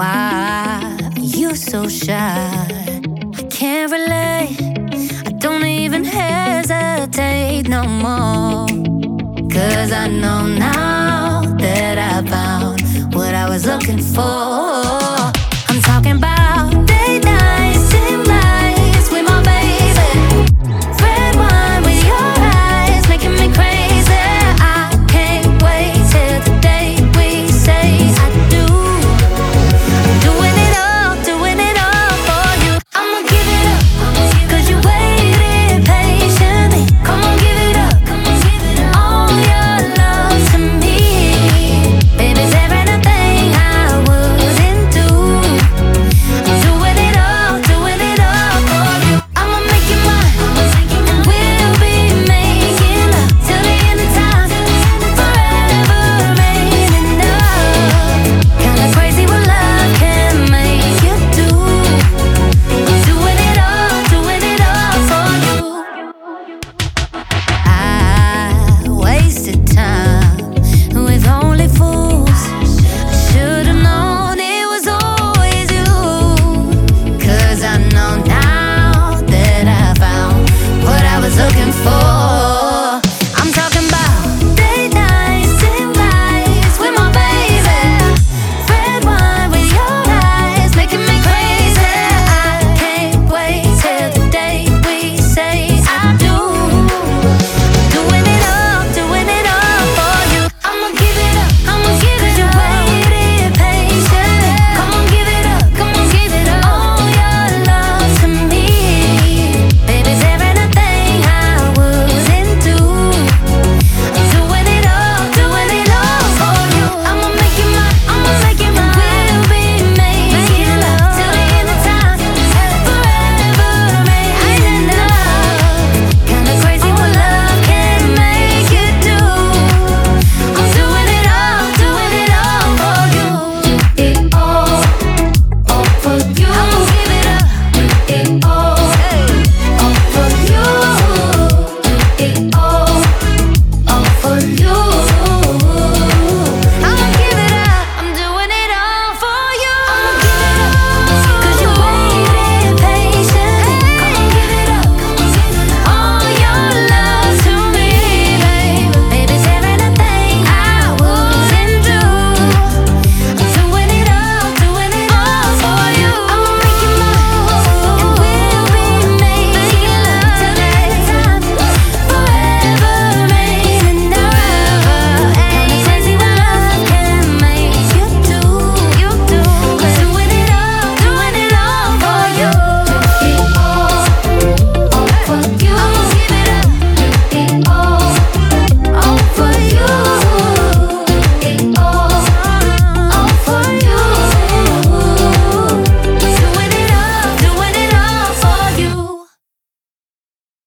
Why are you so shy? I can't relate. I don't even hesitate no more. Cause I know now that I found what I was looking for.